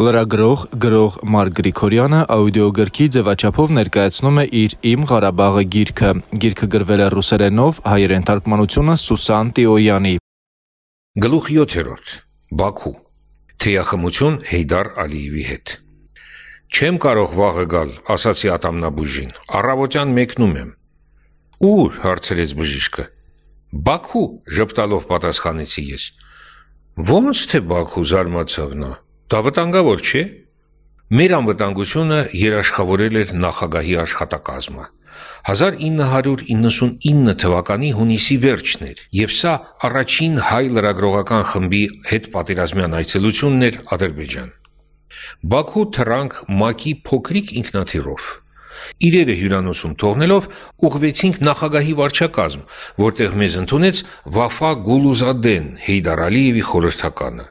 Լրագրող գրող Մարկ Գրիգորյանը աուդիոգրքի ձևաչափով ներկայացնում է իր Իմ Ղարաբաղը գիրքը։ Գիրքը գրվել է ռուսերենով, հայերեն թարգմանությունը Սուսան Տիոյանի։ Գլուխ 7-րդ։ Բաքու։ Թեյախմություն Հեյդար Ալիևի հետ։ Չեմ կարող վաղը գալ, ասացի ատամնաբուժին։ Առավոտյան մեկնում եմ։ Ուր, հարցրեց բժիշկը։ Բաքու, ժպտալով պատասխանեցի ես։ Ո՞նց թե Բաքու զարմացավ նա։ Դա վտանգավոր չէ։ Մեր անվտանգությունը երաշխավորել էր նախագահի աշխատակազմը։ 1999 թվականի հունիսի վերջն էր, եւ սա առաջին հայ լրագրողական խմբի հետ պատերազմյան այցելությունն էր Ադրբեջան։ Բաքու թրանք ՄԱԿ-ի փոքրիկ ինքնաթիռով։ Իրերը հյուրանոցում թողնելով ուղվեցինք նախագահի վարչակազմ, որտեղ մեզ ընդունեց Վաֆա Գուլուզադեն Հեյդար Ալիևի խորհրդականը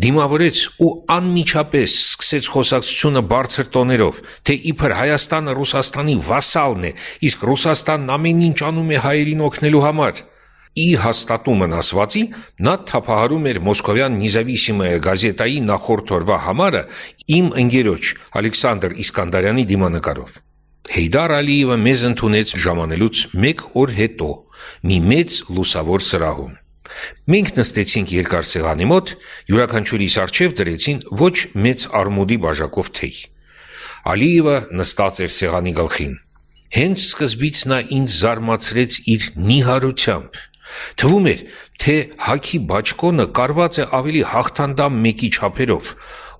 դիմավորեց ու անմիջապես սկսեց խոսակցությունը բարձր տոներով, թե իբր Հայաստանը Ռուսաստանի վասալն է, իսկ Ռուսաստանն ամեն ինչ անում է հայերին օգնելու համար։ Ի հաստատումն ասվածի նա թափահարում էր Մոսկովյան Նիզավիսիմայա գազետայի նախորդ օրվա համարը իմ ընկերոջ Ալեքսանդր Իսկանդարյանի դիմանկարով։ Հեյդար Ալիևը մեզ ընդունեց ժամանելուց 1 օր հետո մի մեծ լուսավոր սրահում։ Մենք նստեցինք երկար սեղանի մոտ, յուրաքանչյուրիս առջև դրեցին ոչ մեծ արմուդի բաժակով թեյ։ Ալիևը նստած էր սեղանի գլխին։ Հենց սկզբից նա ինձ զարմացրեց իր նիհարությամբ։ Թվում էր, թե հաքի բաճկոնը կարված է ավելի հաղթանդամ մեկի չափերով,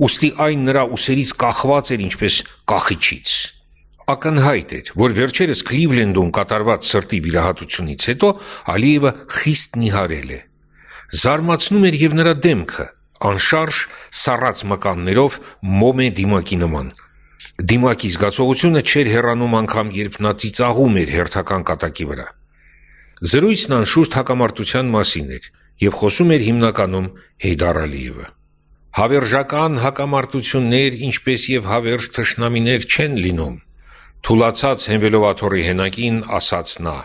ուստի այն նրա ուսերից կախված էր ինչպես կախիչից։ Ակնհայտ էր, որ վերջերս Քլիվլենդում կատարված սրտի վիրահատությունից հետո Ալիևը խիստ նիհարել է։ Զարմացնում էր եւ նրա դեմքը, անշարժ սառած մկաններով մոմե դիմակի նման։ Դիմակի զգացողությունը չէր հեռանում անգամ, երբ նա ծիծաղում էր հերթական կատակի վրա։ Զրույցն անշուշտ հակամարտության մասին էր եւ խոսում էր հիմնականում Հեյդար Ալիևը։ Հավերժական հակամարտություններ, ինչպես եւ հավերժ թշնամիներ չեն լինում Թուլացած հենվելով աթոռի հենակին, ասաց նա.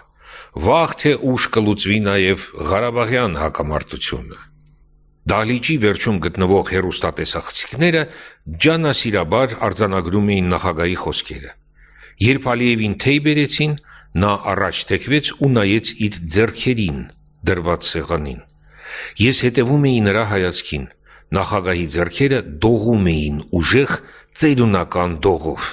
«Վաղ թե ուշ կլուծվի նաև Ղարաբաղյան հակամարտությունը»։ Դահլիճի վերջում գտնվող հերոստատեսախցիկները ջանասիրաբար արձանագրում էին նախագահի խոսքերը։ Երբ Ալիևին թեյ բերեցին, նա առաջ թեքվեց ու նայեց իր ձեռքերին դրված սեղանին։ Ես հետևում էի նրա հայացքին։ Նախագահի ձեռքերը դողում էին ուժեղ ծերունական դողով։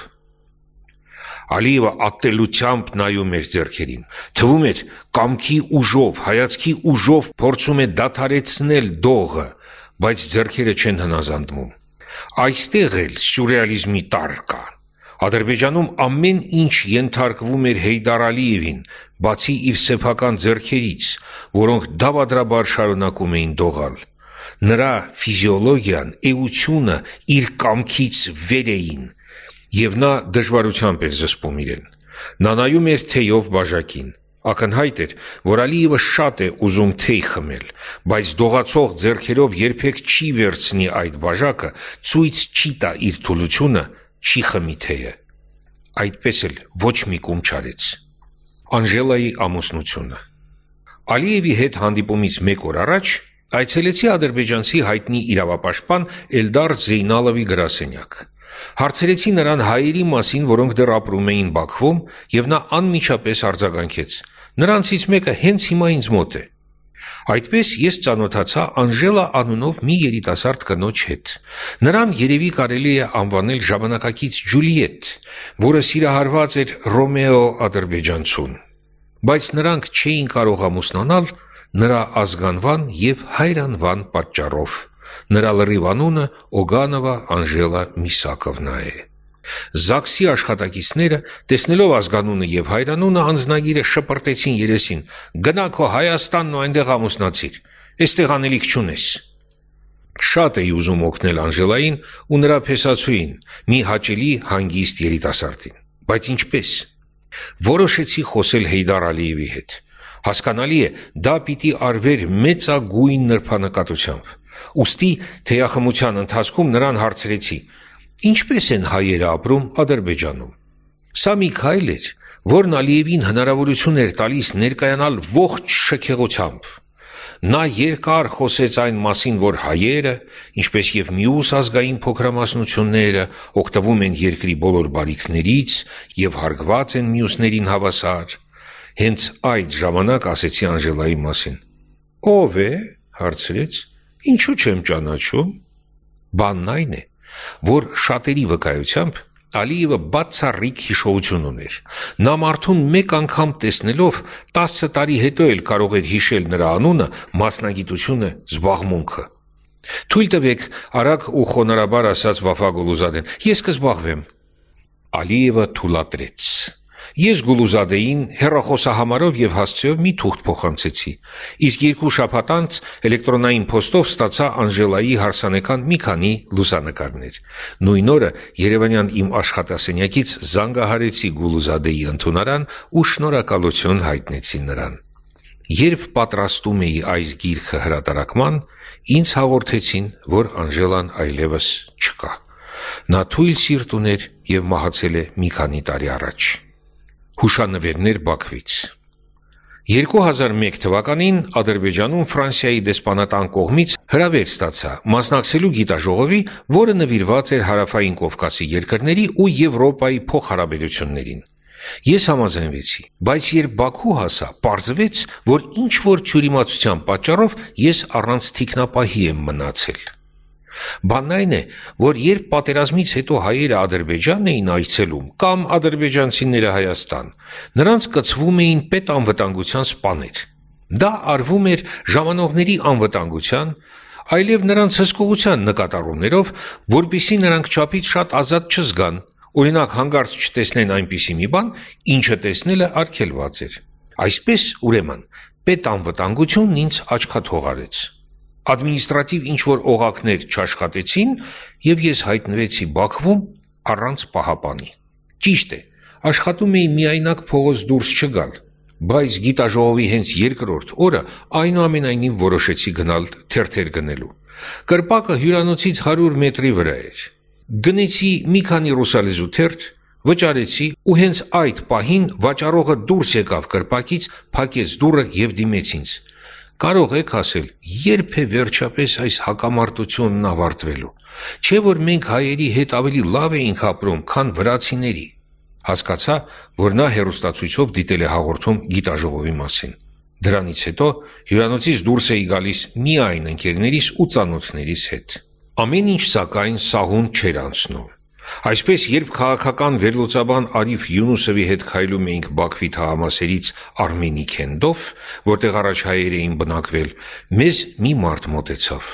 Ալիևը ատելությամբ նայում էր ձեռքերին։ Թվում էր, կամքի ուժով, հայացքի ուժով փորձում է դադարեցնել դողը, բայց ձեռքերը չեն հնազանդվում։ Այստեղ էլ սյուրռեալիզմի տար կա։ Ադրբեջանում ամեն ինչ ենթարկվում էր Հեյդար Ալիևին, բացի իր սեփական ձեռքերից, որոնք դավադրաբար շարունակում էին դողալ։ Նրա ֆիզիոլոգիան, էությունը իր կամքից վեր էին, եւ նա դժվարությամբ էր զսպում իրեն։ Նա նայում էր թեյով բաժակին։ Ակնհայտ էր, որ Ալիևը շատ է ուզում թեյ խմել, բայց դողացող ձեռքերով երբեք չի վերցնի այդ բաժակը, ցույց չի տա իր թուլությունը, չի խմի թեյը։ Այդպես էլ ոչ մի կում չարեց։ Անժելայի ամուսնությունը Ալիևի հետ հանդիպումից 1 օր առաջ այցելեցի ադրբեջանցի հայտնի իրավապաշտպան Էլդար Զեյնալովի գրասենյակ։ Հարցրեցի նրան հայերի մասին, որոնք դեռ ապրում էին Բաքվում, եւ նա անմիջապես արձագանքեց. Նրանցից մեկը հենց հիմա ինձ մոտ է։ Այդպես ես ճանոթացա Անժելա անունով մի երիտասարդ կնոջ հետ։ Նրան երևի կարելի է անվանել ժամանակակից Ջուլիետ, որը սիրահարված էր Ռոմեո ադրբեջանցուն։ Բայց նրանք չէին կարող ամուսնանալ նրա ազգանվան եւ հայրանվան պատճառով։ Նրա լրիվ անունը Օգանովա Անժելա Միսակովնա է։ Զաքսի աշխատակիցները, տեսնելով ազգանունը եւ հայրանունը, անznագիրը շպրտեցին երեսին. «Գնա քո Հայաստանն ու այնտեղ ամուսնացիր։ Այստեղ անելիք չունես»։ Շատ էի ուզում օգնել Անժելային ու նրա փեսացուին, մի հաճելի հանգիստ երիտասարդին, բայց ինչպես։ Որոշեցի խոսել Հեյդար Ալիևի հետ։ Հասկանալի է, դա պիտի արվեր մեծագույն նրբանկատությամբ։ Ոստի թեյախմության ընթացքում նրան հարցրեցի. Ինչպես են հայերը ապրում Ադրբեջանում։ Սա մի քայլ էր, որն Ալիևին հնարավորություն էր տալիս ներկայանալ ողջ շքեղությամբ։ Նա երկար խոսեց այն մասին, որ հայերը, ինչպես եւ մյուս ազգային փոքրամասնությունները, օգտվում են երկրի բոլոր բարիքներից եւ հարգված են մյուսներին հավասար։ Հենց այդ ժամանակ ասեցի Անժելայի մասին։ Ո՞վ է, հարցրեց։ Ինչու չեմ ճանաչում։ Բանն այն է, որ շատերի վկայությամբ Ալիևը բացառիկ հիշողություն ուներ։ Նա մարդուն մեկ անգամ տեսնելով 10 տարի հետո էլ կարող էր հիշել նրա անունը, մասնագիտությունը, զբաղմունքը։ Թույլ տվեք, արագ ու խոնարհաբար ասաց Վաֆա Գոլուզադեն։ Ես կզբաղվեմ։ Ալիևը թույլատրեց։ Ես Գուլուզադեին հերախոսահամարով եւ հասցեով մի թուղթ փոխանցեցի։ Իսկ երկու շաբաթ անց էլեկտրոնային փոստով ստացա Անժելայի հարսանեկան մի քանի լուսանկարներ։ Նույն օրը Երևանյան իմ աշխատասենյակից զանգահարեցի Գուլուզադեի ընտունարան ու շնորհակալություն հայտնեցի նրան։ Երբ պատրաստում էի այս գիրքը հրատարակման, ինձ հաղորդեցին, որ Անժելան այլևս չկա։ Նա թույլ սիրտ ուներ եւ մահացել է մի քանի տարի առաջ։ Հուշանվերներ Բաքվից 2001 թվականին Ադրբեջանում Ֆրանսիայի դեսպանատան կողմից հրավեր ստացա մասնակցելու գիտաժողովի, որը նվիրված էր Հարավային Կովկասի երկրների ու Եվրոպայի փոխհարաբերություններին։ Ես համաձայնվեցի, բայց երբ Բաքու հասա, պարզվեց, որ ինչ որ ճյուրիմացության պատճառով ես առանց թիկնապահի եմ մնացել։ Բանն այն է, որ երբ պատերազմից հետո հայերը Ադրբեջան էին այցելում կամ ադրբեջանցիները Հայաստան, նրանց կցվում էին պետանվտանգության սպաներ։ Դա արվում էր ժամանողների անվտանգության, այլև նրանց հսկողության նկատառումներով, որբիսի նրանք չափից շատ ազատ չզգան, օրինակ հանգարց չտեսնեն այնպիսի մի բան, ինչը տեսնելը արգելված էր։ Այսպես, ուրեմն, պետանվտանգությունն ինձ աչքաթող ադմինիստրատիվ ինչ-որ օղակներ չաշխատեցին եւ ես հայտնվեցի Բաքվում առանց պահապանի։ Ճիշտ է, աշխատում էի միայնակ փողոց դուրս չգալ, բայց գիտաժողովի հենց երկրորդ օրը այնուամենայնիվ որոշեցի գնալ թերթեր գնելու։ Կրպակը հյուրանոցից 100 մետրի վրա էր։ Գնեցի մի քանի ռուսալեզու թերթ, վճարեցի ու հենց այդ պահին վաճառողը դուրս եկավ կրպակից, փակեց դուռը եւ դիմեց ինձ։ Կարող եք ասել, երբ է վերջապես այս հակամարտությունն ավարտվելու։ Չէ որ մենք հայերի հետ ավելի լավ էինք ապրում, քան վրացիների։ Հասկացա, որ նա հերոստացույցով դիտել է հաղորդում գիտաժողովի մասին։ Դրանից հետո հյուրանոցից դուրս էի գալիս միայն ընկերներիս ու ծանոթներիս հետ։ Ամեն ինչ սակայն սահուն չէր անցնում։ Այսպես, երբ քաղաքական վերլուծաբան Արիֆ Յունուսովի հետ քայլում էինք Բաքվի թաղամասերից Արմենի քենդով, որտեղ առաջ հայեր էին բնակվել, մեզ մի մարդ մոտեցավ։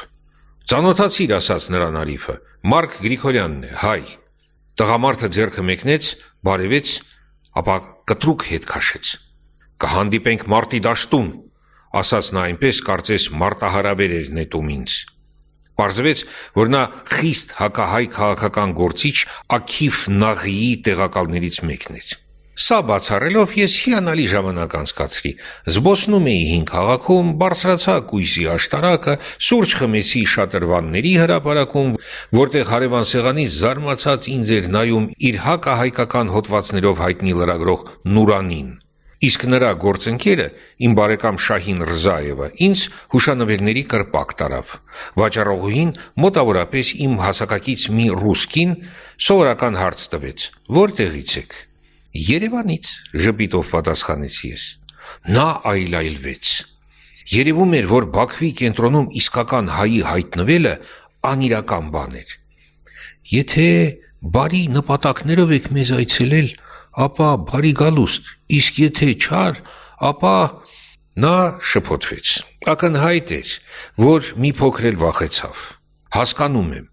Ծանոթացիր, ասաց նրան Արիֆը, Մարկ Գրիգորյանն է, հայ։ Տղամարդը ձեռքը մեկնեց, բարևեց, ապա կտրուկ հետ քաշեց։ Կհանդիպենք մարտի դաշտում, ասաց նա այնպես, կարծես մարտահարավեր էր նետում ինձ։ Պարզվեց, որ նա խիստ հակահայ քաղաքական գործիչ Աքիֆ Նաղիի տեղակալներից մեկն էր։ Սա բացառելով ես հիանալի ժամանակ անցկացրի։ Զբոսնում էի հին քաղաքում, բարձրացա կույսի աշտարակը, սուրճ խմեցի շատրվանների հրապարակում, որտեղ հարևան սեղանից զարմացած ինձ էր նայում իր հակահայկական հոդվածներով հայտնի լրագրող Նուրանին։ Իսկ նրա գործընկերը, իմ բարեկամ Շահին Ռզաևը, ինձ հուշանվերների կրպակ տարավ։ Վաճառողուհին մոտավորապես իմ հասակակից մի ռուսկին սովորական հարց տվեց. «Որտեղից եք»։ Երևանից, ժպիտով պատասխանեցի ես։ Նա այլայլվեց։ Երևում էր, որ Բաքվի կենտրոնում իսկական հայի հայտնվելը անիրական բան էր։ Եթե բարի նպատակներով եք մեզ այցելել, ապա բարի գալուստ, իսկ եթե չար, ապա նա շփոթվեց։ Ակնհայտ էր, որ մի փոքր էլ վախեցավ։ Հասկանում եմ։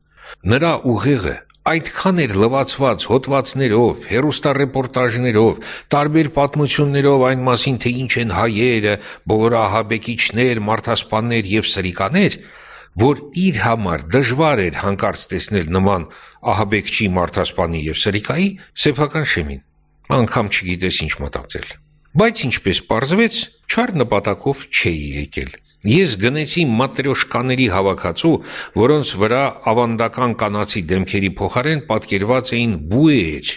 Նրա ուղեղը այդքան էր լվացված հոդվածներով, հերոստարեպորտաժներով, տարբեր պատմություններով այն մասին, թե ինչ են հայերը, բոլոր ահաբեկիչներ, մարդասպաններ եւ սրիկաներ, որ իր համար դժվար էր հանկարծ տեսնել նման ահաբեկչի մարդասպանի եւ սրիկայի սեփական շեմին անգամ չգիտես ինչ մտածել։ Բայց ինչպես պարզվեց, չար նպատակով չէի եկել։ Ես գնեցի մատրյոշկաների հավաքածու, որոնց վրա ավանդական կանացի դեմքերի փոխարեն պատկերված էին բուեր,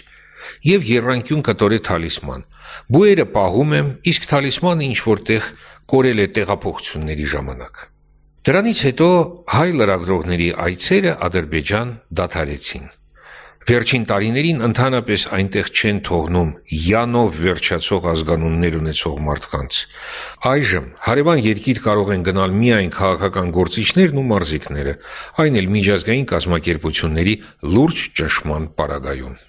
եւ երրանկյուն կտորե թալիսման։ Բուերը պահում եմ, իսկ թալիսմանը ինչ որտեղ կորել է տեղափոխությունների ժամանակ։ Դրանից հետո հայ լրագրողների այցերը Ադրբեջան դադարեցին։ Վերջին տարիներին ընդհանրապես այնտեղ չեն թողնում յանով վերջացող ազգանուններ ունեցող մարդկանց։ Այժմ հարևան երկիր կարող են գնալ միայն քաղաքական գործիչներն ու մարզիկները, այն էլ միջազգային կազմակերպությունների լուրջ ճնշման պարագայում։